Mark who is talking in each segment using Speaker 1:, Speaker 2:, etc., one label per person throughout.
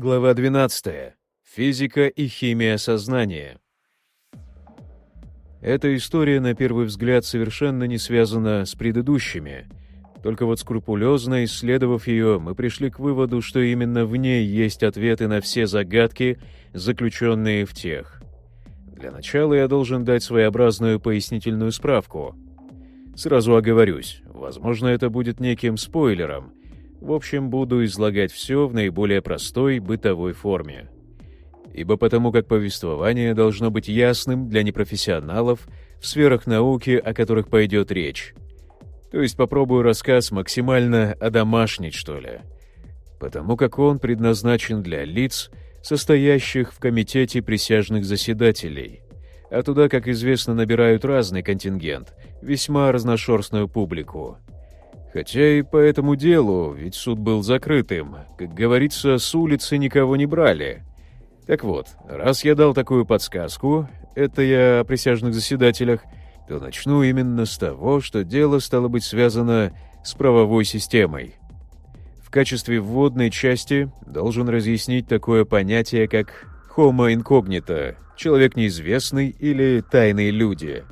Speaker 1: Глава 12. Физика и химия сознания. Эта история, на первый взгляд, совершенно не связана с предыдущими. Только вот скрупулезно исследовав ее, мы пришли к выводу, что именно в ней есть ответы на все загадки, заключенные в тех. Для начала я должен дать своеобразную пояснительную справку. Сразу оговорюсь, возможно, это будет неким спойлером — в общем, буду излагать все в наиболее простой бытовой форме. Ибо потому как повествование должно быть ясным для непрофессионалов в сферах науки, о которых пойдет речь. То есть попробую рассказ максимально одомашнить, что ли. Потому как он предназначен для лиц, состоящих в комитете присяжных заседателей. А туда, как известно, набирают разный контингент, весьма разношерстную публику. Хотя и по этому делу, ведь суд был закрытым. Как говорится, с улицы никого не брали. Так вот, раз я дал такую подсказку, это я о присяжных заседателях, то начну именно с того, что дело стало быть связано с правовой системой. В качестве вводной части должен разъяснить такое понятие, как «homo incognito» — человек неизвестный или «тайные люди».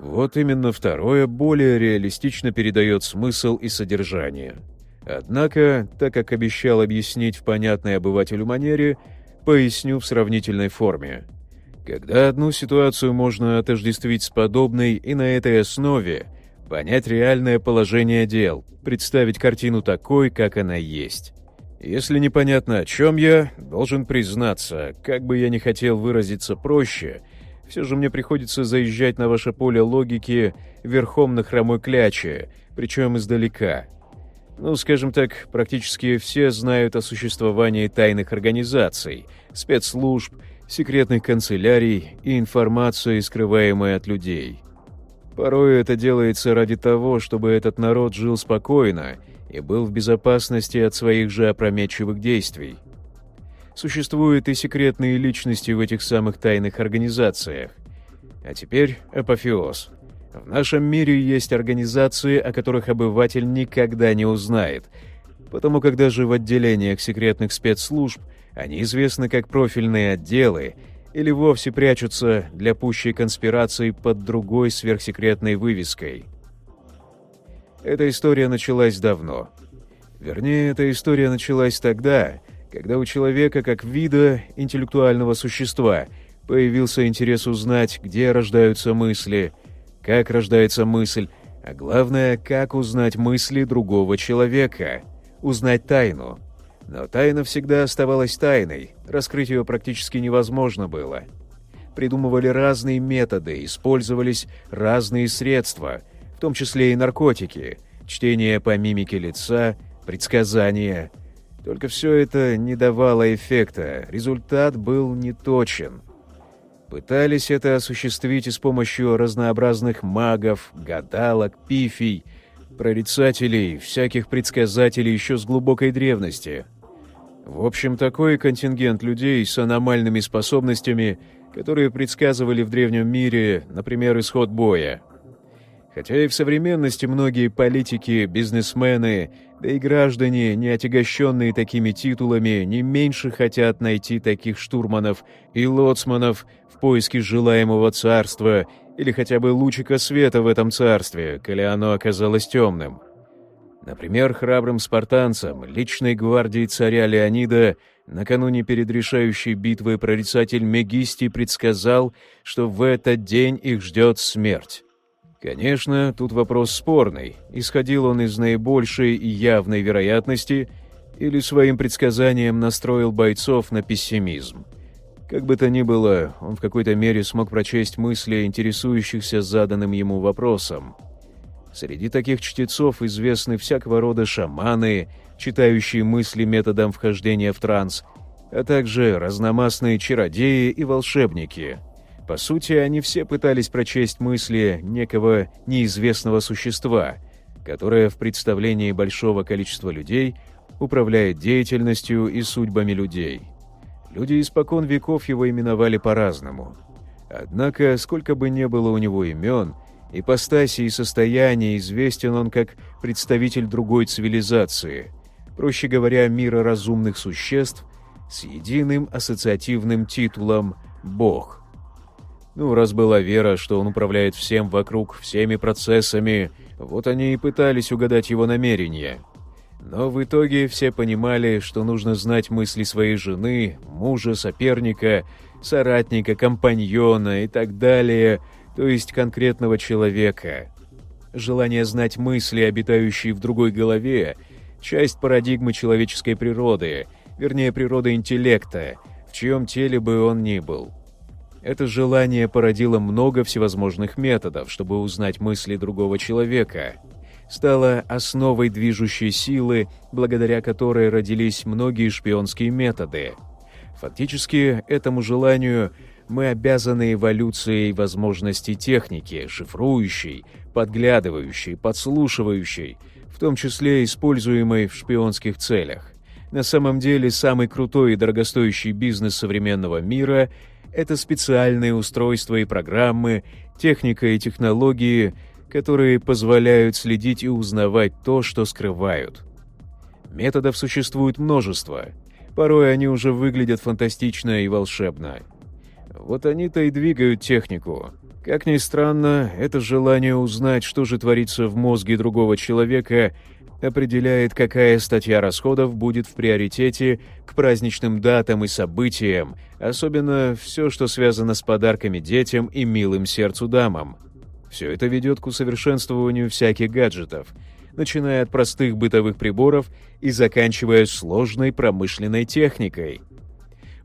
Speaker 1: Вот именно второе более реалистично передает смысл и содержание. Однако, так как обещал объяснить в понятной обывателю манере, поясню в сравнительной форме. Когда одну ситуацию можно отождествить с подобной и на этой основе понять реальное положение дел, представить картину такой, как она есть. Если непонятно, о чем я, должен признаться, как бы я ни хотел выразиться проще — все же мне приходится заезжать на ваше поле логики верхом на хромой кляче, причем издалека. Ну, скажем так, практически все знают о существовании тайных организаций, спецслужб, секретных канцелярий и информации, скрываемой от людей. Порой это делается ради того, чтобы этот народ жил спокойно и был в безопасности от своих же опрометчивых действий. Существуют и секретные личности в этих самых тайных организациях. А теперь апофеоз. В нашем мире есть организации, о которых обыватель никогда не узнает, потому как даже в отделениях секретных спецслужб они известны как профильные отделы или вовсе прячутся для пущей конспирации под другой сверхсекретной вывеской. Эта история началась давно. Вернее, эта история началась тогда, когда у человека как вида интеллектуального существа появился интерес узнать, где рождаются мысли, как рождается мысль, а главное, как узнать мысли другого человека, узнать тайну. Но тайна всегда оставалась тайной, раскрыть ее практически невозможно было. Придумывали разные методы, использовались разные средства, в том числе и наркотики, чтение по мимике лица, предсказания – только все это не давало эффекта, результат был неточен. Пытались это осуществить и с помощью разнообразных магов, гадалок, пифий, прорицателей, всяких предсказателей еще с глубокой древности. В общем, такой контингент людей с аномальными способностями, которые предсказывали в древнем мире, например, исход боя. Хотя и в современности многие политики, бизнесмены, да и граждане, не отягощенные такими титулами, не меньше хотят найти таких штурманов и лоцманов в поиске желаемого царства или хотя бы лучика света в этом царстве, коли оно оказалось темным. Например, храбрым спартанцам, личной гвардии царя Леонида, накануне перед решающей битвой прорицатель Мегисти предсказал, что в этот день их ждет смерть. Конечно, тут вопрос спорный. Исходил он из наибольшей и явной вероятности или своим предсказанием настроил бойцов на пессимизм. Как бы то ни было, он в какой-то мере смог прочесть мысли интересующихся заданным ему вопросом. Среди таких чтецов известны всякого рода шаманы, читающие мысли методом вхождения в транс, а также разномастные чародеи и волшебники — по сути, они все пытались прочесть мысли некого неизвестного существа, которое в представлении большого количества людей управляет деятельностью и судьбами людей. Люди испокон веков его именовали по-разному. Однако, сколько бы ни было у него имен, ипостаси и состояния известен он как представитель другой цивилизации, проще говоря, мира разумных существ, с единым ассоциативным титулом «Бог». Ну, раз была вера, что он управляет всем вокруг, всеми процессами, вот они и пытались угадать его намерения. Но в итоге все понимали, что нужно знать мысли своей жены, мужа, соперника, соратника, компаньона и так далее, то есть конкретного человека. Желание знать мысли, обитающие в другой голове, часть парадигмы человеческой природы, вернее природы интеллекта, в чьем теле бы он ни был. Это желание породило много всевозможных методов, чтобы узнать мысли другого человека. Стало основой движущей силы, благодаря которой родились многие шпионские методы. Фактически, этому желанию мы обязаны эволюцией возможностей техники, шифрующей, подглядывающей, подслушивающей, в том числе используемой в шпионских целях. На самом деле, самый крутой и дорогостоящий бизнес современного мира — это специальные устройства и программы, техника и технологии, которые позволяют следить и узнавать то, что скрывают. Методов существует множество. Порой они уже выглядят фантастично и волшебно. Вот они-то и двигают технику. Как ни странно, это желание узнать, что же творится в мозге другого человека, определяет, какая статья расходов будет в приоритете к праздничным датам и событиям, особенно все, что связано с подарками детям и милым сердцу дамам. Все это ведет к усовершенствованию всяких гаджетов, начиная от простых бытовых приборов и заканчивая сложной промышленной техникой.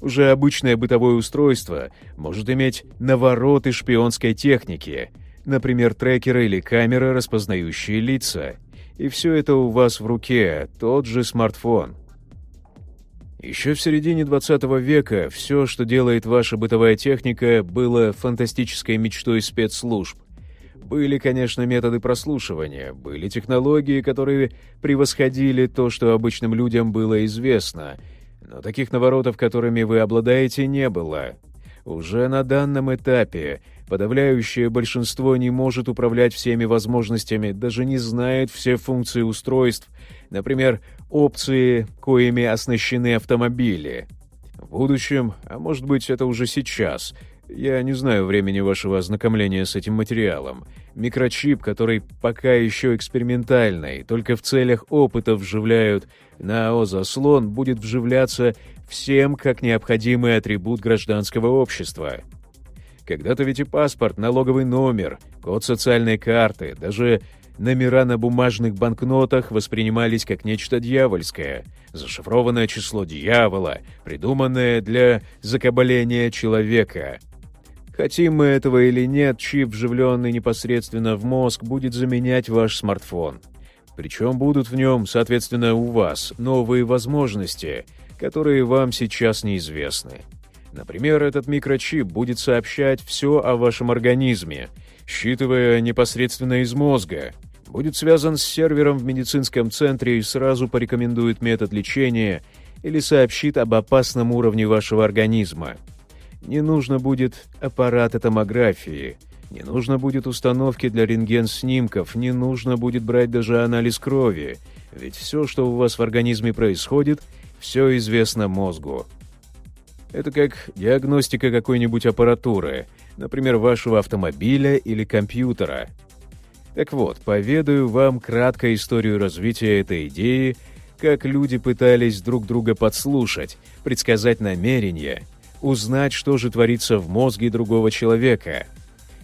Speaker 1: Уже обычное бытовое устройство может иметь навороты шпионской техники, например, трекеры или камеры, распознающие лица. И все это у вас в руке, тот же смартфон. Еще в середине 20 века все, что делает ваша бытовая техника, было фантастической мечтой спецслужб. Были, конечно, методы прослушивания, были технологии, которые превосходили то, что обычным людям было известно — но таких наворотов, которыми вы обладаете, не было. Уже на данном этапе подавляющее большинство не может управлять всеми возможностями, даже не знает все функции устройств, например, опции, коими оснащены автомобили. В будущем, а может быть это уже сейчас, я не знаю времени вашего ознакомления с этим материалом. Микрочип, который пока еще экспериментальный, только в целях опытов вживляют на АО-заслон, будет вживляться всем как необходимый атрибут гражданского общества. Когда-то ведь и паспорт, налоговый номер, код социальной карты, даже номера на бумажных банкнотах воспринимались как нечто дьявольское, зашифрованное число дьявола, придуманное для закабаления человека — Хотим мы этого или нет, чип, вживленный непосредственно в мозг, будет заменять ваш смартфон. Причем будут в нем, соответственно, у вас новые возможности, которые вам сейчас неизвестны. Например, этот микрочип будет сообщать все о вашем организме, считывая непосредственно из мозга, будет связан с сервером в медицинском центре и сразу порекомендует метод лечения или сообщит об опасном уровне вашего организма. Не нужно будет аппарата томографии, не нужно будет установки для рентген-снимков, не нужно будет брать даже анализ крови, ведь все, что у вас в организме происходит, все известно мозгу. Это как диагностика какой-нибудь аппаратуры, например, вашего автомобиля или компьютера. Так вот, поведаю вам кратко историю развития этой идеи, как люди пытались друг друга подслушать, предсказать намерения узнать, что же творится в мозге другого человека.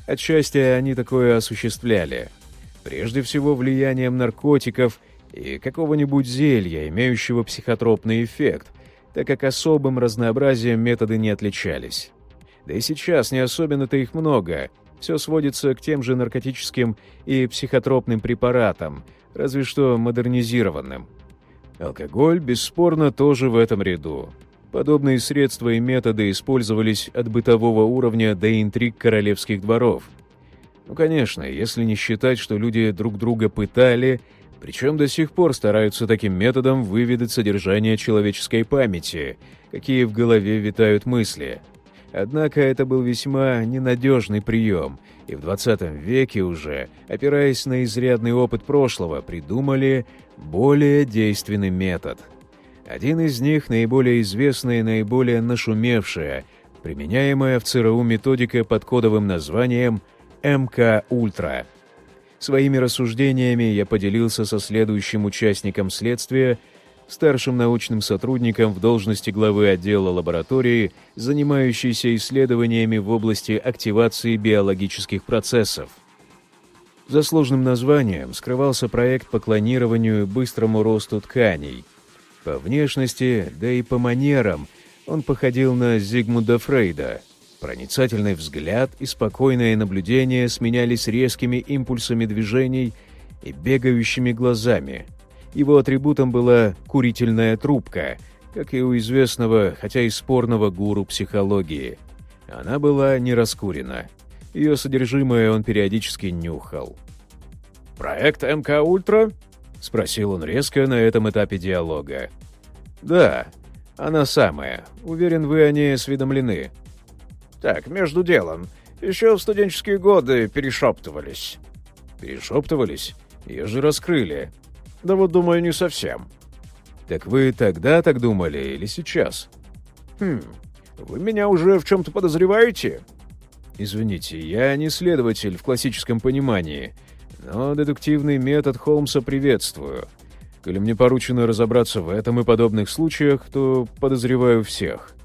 Speaker 1: Отчасти они такое осуществляли. Прежде всего влиянием наркотиков и какого-нибудь зелья, имеющего психотропный эффект, так как особым разнообразием методы не отличались. Да и сейчас не особенно-то их много. Все сводится к тем же наркотическим и психотропным препаратам, разве что модернизированным. Алкоголь, бесспорно, тоже в этом ряду. Подобные средства и методы использовались от бытового уровня до интриг королевских дворов. Ну, конечно, если не считать, что люди друг друга пытали, причем до сих пор стараются таким методом выведать содержание человеческой памяти, какие в голове витают мысли. Однако это был весьма ненадежный прием, и в 20 веке уже, опираясь на изрядный опыт прошлого, придумали более действенный метод — Один из них наиболее известная и наиболее нашумевшая, применяемая в ЦРУ методика под кодовым названием МК-Ультра. Своими рассуждениями я поделился со следующим участником следствия, старшим научным сотрудником в должности главы отдела лаборатории, занимающейся исследованиями в области активации биологических процессов. За сложным названием скрывался проект по клонированию и быстрому росту тканей. По внешности, да и по манерам он походил на Зигмунда Фрейда. Проницательный взгляд и спокойное наблюдение сменялись резкими импульсами движений и бегающими глазами — его атрибутом была курительная трубка, как и у известного, хотя и спорного гуру психологии. Она была не раскурена. Ее содержимое он периодически нюхал. «Проект МК Ультра?» — спросил он резко на этом этапе диалога. «Да, она самая. Уверен, вы о ней осведомлены». «Так, между делом. Еще в студенческие годы перешептывались». «Перешептывались? Ее же раскрыли. Да вот, думаю, не совсем. Так вы тогда так думали или сейчас? Хм, вы меня уже в чем-то подозреваете? Извините, я не следователь в классическом понимании, но дедуктивный метод Холмса приветствую. Коли мне поручено разобраться в этом и подобных случаях, то подозреваю всех.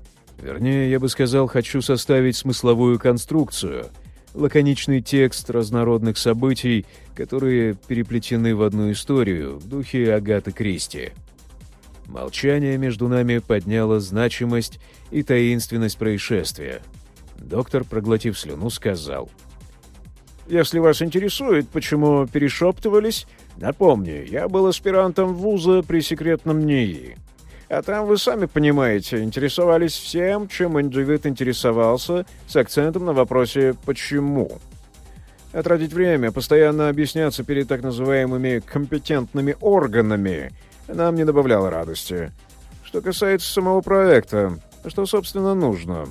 Speaker 1: Вернее, я бы сказал, хочу составить смысловую конструкцию — лаконичный текст разнородных событий, которые переплетены в одну историю в духе Агаты Кристи. Молчание между нами подняло значимость и таинственность происшествия. Доктор, проглотив слюну, сказал. «Если вас интересует, почему перешептывались, напомню, я был аспирантом вуза при секретном НИИ. А там, вы сами понимаете, интересовались всем, чем индивид интересовался, с акцентом на вопросе «почему?». Отратить время, постоянно объясняться перед так называемыми компетентными органами нам не добавляло радости. Что касается самого проекта, что, собственно, нужно?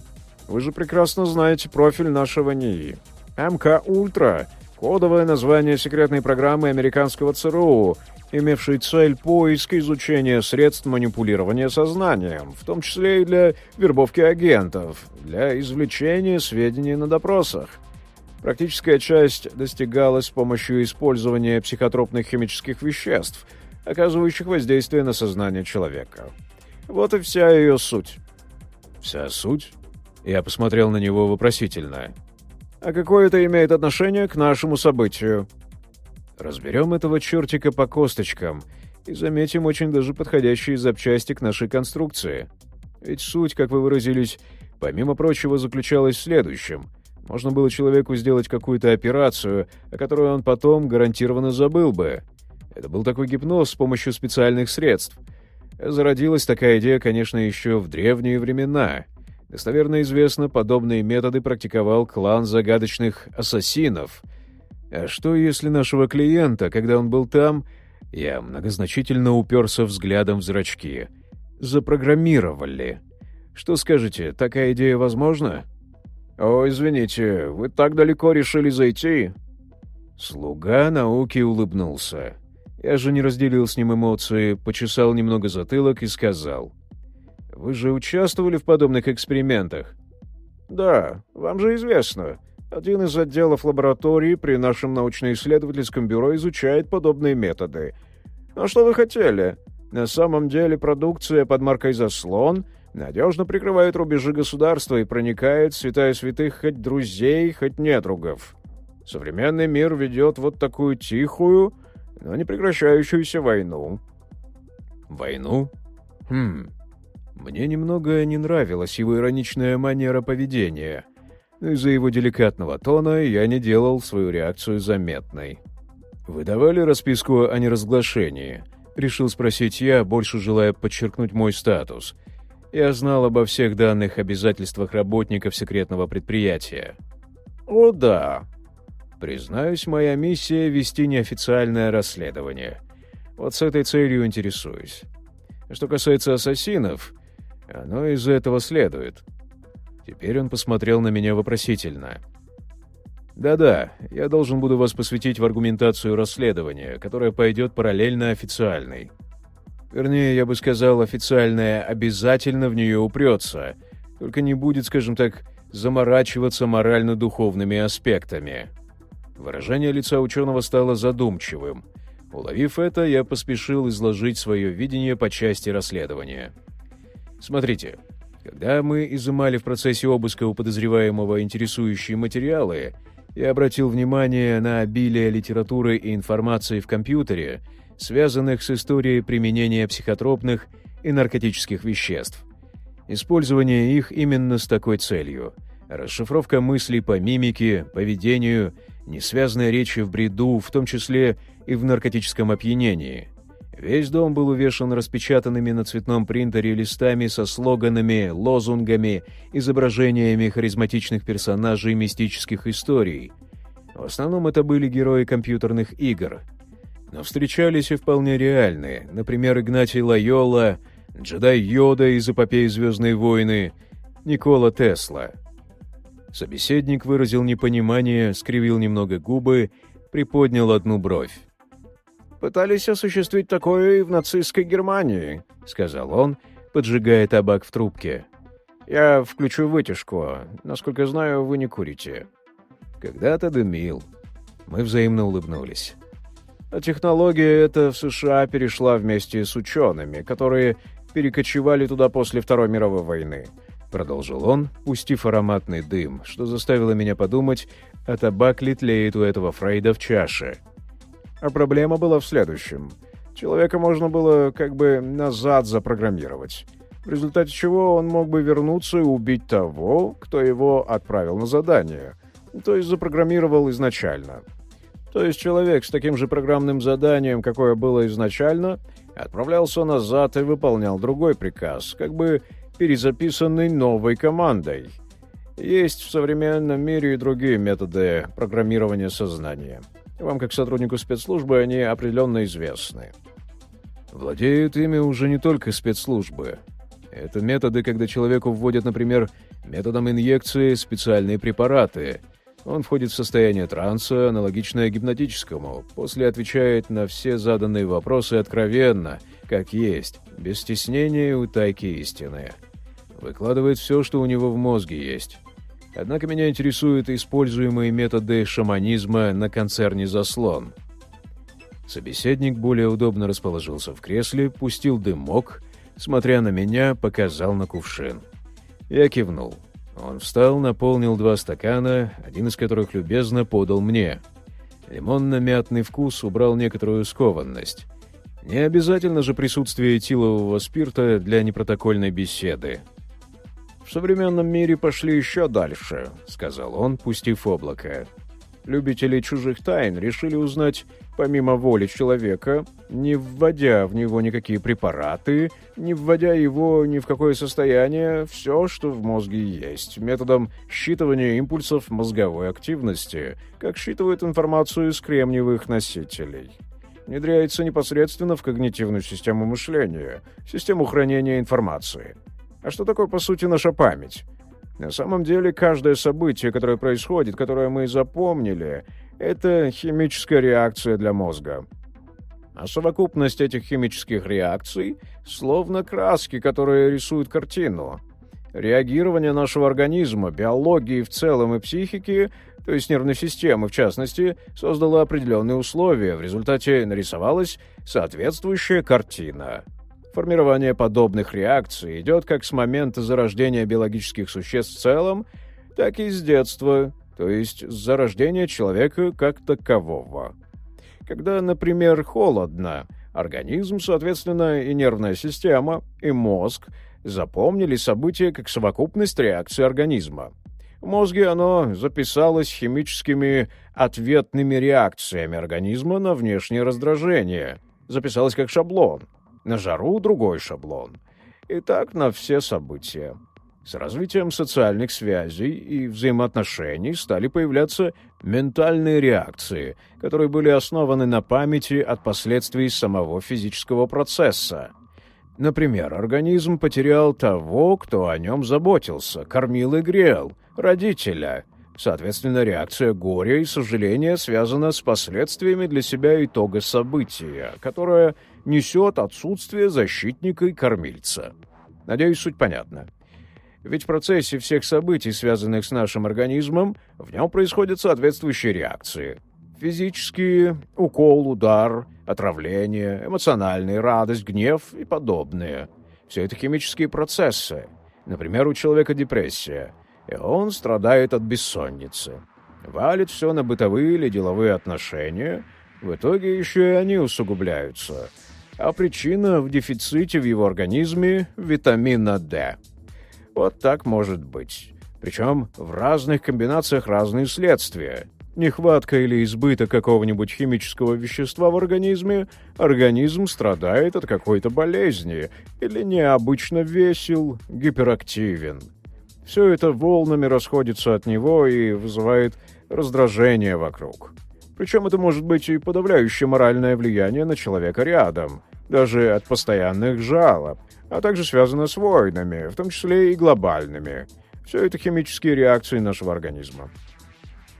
Speaker 1: Вы же прекрасно знаете профиль нашего НИИ. МК «Ультра» — кодовое название секретной программы американского ЦРУ, имевший цель поиска изучения средств манипулирования сознанием, в том числе и для вербовки агентов, для извлечения сведений на допросах. Практическая часть достигалась с помощью использования психотропных химических веществ, оказывающих воздействие на сознание человека. Вот и вся ее суть. «Вся суть?» Я посмотрел на него вопросительно. «А какое это имеет отношение к нашему событию?» Разберем этого чертика по косточкам и заметим очень даже подходящие запчасти к нашей конструкции. Ведь суть, как вы выразились, помимо прочего, заключалась в следующем. Можно было человеку сделать какую-то операцию, о которой он потом гарантированно забыл бы. Это был такой гипноз с помощью специальных средств. Зародилась такая идея, конечно, еще в древние времена. Достоверно известно, подобные методы практиковал клан загадочных ассасинов — а что, если нашего клиента, когда он был там, я многозначительно уперся взглядом в зрачки, запрограммировали? Что скажете, такая идея возможна? «О, извините, вы так далеко решили зайти?» Слуга науки улыбнулся. Я же не разделил с ним эмоции, почесал немного затылок и сказал. «Вы же участвовали в подобных экспериментах?» «Да, вам же известно. Один из отделов лаборатории при нашем научно-исследовательском бюро изучает подобные методы. А что вы хотели? На самом деле продукция под маркой «Заслон» надежно прикрывает рубежи государства и проникает в святая святых хоть друзей, хоть недругов. Современный мир ведет вот такую тихую, но не прекращающуюся войну. Войну? Хм. Мне немного не нравилась его ироничная манера поведения — из-за его деликатного тона я не делал свою реакцию заметной. «Вы давали расписку о неразглашении?» — решил спросить я, больше желая подчеркнуть мой статус. Я знал обо всех данных обязательствах работников секретного предприятия. «О, да!» Признаюсь, моя миссия — вести неофициальное расследование. Вот с этой целью интересуюсь. Что касается ассасинов, оно из этого следует. Теперь он посмотрел на меня вопросительно. «Да-да, я должен буду вас посвятить в аргументацию расследования, которая пойдет параллельно официальной». Вернее, я бы сказал, официальное обязательно в нее упрется, только не будет, скажем так, заморачиваться морально-духовными аспектами. Выражение лица ученого стало задумчивым. Уловив это, я поспешил изложить свое видение по части расследования. Смотрите, когда мы изымали в процессе обыска у подозреваемого интересующие материалы, я обратил внимание на обилие литературы и информации в компьютере, связанных с историей применения психотропных и наркотических веществ. Использование их именно с такой целью. Расшифровка мыслей по мимике, поведению, несвязной речи в бреду, в том числе и в наркотическом опьянении. Весь дом был увешан распечатанными на цветном принтере листами со слоганами, лозунгами, изображениями харизматичных персонажей мистических историй. В основном это были герои компьютерных игр. Но встречались и вполне реальные, например, Игнатий Лайола, джедай Йода из эпопеи «Звездные войны», Никола Тесла. Собеседник выразил непонимание, скривил немного губы, приподнял одну бровь.
Speaker 2: «Пытались осуществить такое и в нацистской Германии», — сказал он,
Speaker 1: поджигая табак в трубке.
Speaker 2: «Я включу вытяжку. Насколько знаю, вы не курите».
Speaker 1: «Когда-то дымил». Мы взаимно улыбнулись.
Speaker 2: А технология эта в США перешла вместе с учеными, которые перекочевали туда после Второй мировой войны
Speaker 1: продолжил он, пустив ароматный дым, что заставило меня подумать, а табак ли тлеет у этого Фрейда в чаше.
Speaker 2: А проблема была в следующем. Человека можно было как бы назад запрограммировать, в результате чего он мог бы вернуться и убить того, кто его отправил на задание, то есть запрограммировал изначально. То есть человек с таким же программным заданием, какое было изначально, отправлялся назад и выполнял другой приказ, как бы перезаписанный новой командой. Есть в современном мире и другие методы программирования сознания. Вам, как сотруднику спецслужбы, они определенно известны.
Speaker 1: Владеют ими уже не только спецслужбы. Это методы, когда человеку вводят, например, методом инъекции специальные препараты. Он входит в состояние транса, аналогичное гипнотическому, после отвечает на все заданные вопросы откровенно, как есть, без стеснения и утайки истины. Выкладывает все, что у него в мозге есть. Однако меня интересуют используемые методы шаманизма на концерне «Заслон». Собеседник более удобно расположился в кресле, пустил дымок, смотря на меня, показал на кувшин. Я кивнул. Он встал, наполнил два стакана, один из которых любезно подал мне. Лимонно-мятный вкус убрал некоторую скованность. Не обязательно же присутствие этилового спирта для непротокольной беседы.
Speaker 2: «В современном мире пошли еще дальше», — сказал он, пустив облако. «Любители чужих тайн решили узнать, помимо воли человека, не вводя в него никакие препараты, не вводя его ни в какое состояние, все, что в мозге есть, методом считывания импульсов мозговой активности, как считывают информацию из кремниевых носителей» внедряется непосредственно в когнитивную систему мышления, систему хранения информации. А что такое, по сути, наша память? На самом деле, каждое событие, которое происходит, которое мы запомнили, это химическая реакция для мозга. А совокупность этих химических реакций словно краски, которые рисуют картину. Реагирование нашего организма, биологии в целом и психики, то есть нервной системы в частности, создало определенные условия, в результате нарисовалась соответствующая картина. Формирование подобных реакций идет как с момента зарождения биологических существ в целом, так и с детства, то есть с зарождения человека как такового. Когда, например, холодно, организм, соответственно, и нервная система, и мозг запомнили события как совокупность реакций организма. В мозге оно записалось химическими ответными реакциями организма на внешнее раздражение. Записалось как шаблон — на жару другой шаблон. И так на все события. С развитием социальных связей и взаимоотношений стали появляться ментальные реакции, которые были основаны на памяти от последствий самого физического процесса. Например, организм потерял того, кто о нем заботился, кормил и грел, родителя, Соответственно, реакция горя и сожаления связана с последствиями для себя итога события, которое несет отсутствие защитника и кормильца. Надеюсь, суть понятна. Ведь в процессе всех событий, связанных с нашим организмом, в нем происходят соответствующие реакции. Физические — укол, удар, отравление, эмоциональные — радость, гнев и подобные. Все это химические процессы. Например, у человека депрессия — и он страдает от бессонницы. Валит все на бытовые или деловые отношения, в итоге еще и они усугубляются. А причина в дефиците в его организме витамина D. Вот так может быть. Причем в разных комбинациях разные следствия. Нехватка или избыток какого-нибудь химического вещества в организме, организм страдает от какой-то болезни или необычно весел, гиперактивен. Все это волнами расходится от него и вызывает раздражение вокруг. Причем это может быть и подавляющее моральное влияние на человека рядом, даже от постоянных жалоб, а также связано с войнами, в том числе и глобальными. Все это химические реакции нашего организма.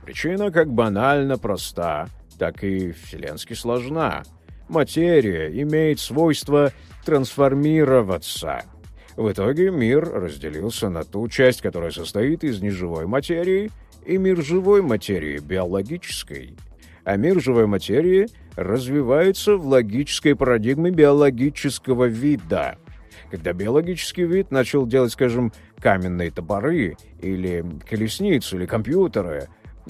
Speaker 2: Причина как банально проста, так и вселенски сложна. Материя имеет свойство трансформироваться — в итоге мир разделился на ту часть, которая состоит из неживой материи, и мир живой материи, биологической. А мир живой материи развивается в логической парадигме биологического вида. Когда биологический вид начал делать, скажем, каменные топоры, или колесницы, или компьютеры,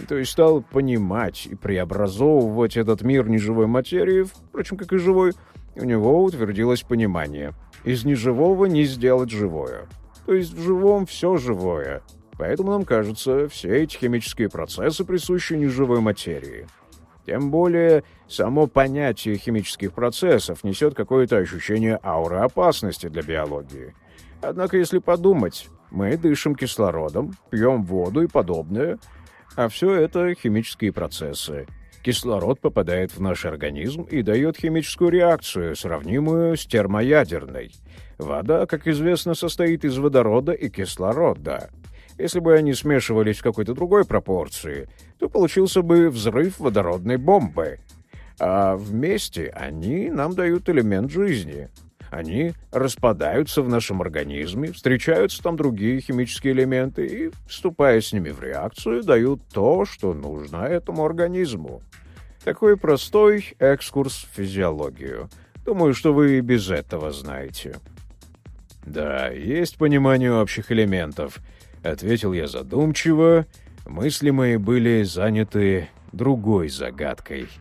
Speaker 2: то есть стал понимать и преобразовывать этот мир неживой материи, впрочем, как и живой, у него утвердилось понимание. Из неживого не сделать живое. То есть в живом все живое. Поэтому нам кажется, все эти химические процессы присущи неживой материи. Тем более, само понятие химических процессов несет какое-то ощущение ауры опасности для биологии. Однако, если подумать, мы дышим кислородом, пьем воду и подобное, а все это химические процессы, Кислород попадает в наш организм и дает химическую реакцию, сравнимую с термоядерной. Вода, как известно, состоит из водорода и кислорода. Если бы они смешивались в какой-то другой пропорции, то получился бы взрыв водородной бомбы. А вместе они нам дают элемент жизни. Они распадаются в нашем организме, встречаются там другие химические элементы и, вступая с ними в реакцию, дают то, что нужно этому организму. Такой простой экскурс в физиологию. Думаю, что вы и без этого знаете. «Да, есть понимание общих элементов», — ответил я задумчиво. Мысли мои были заняты другой загадкой —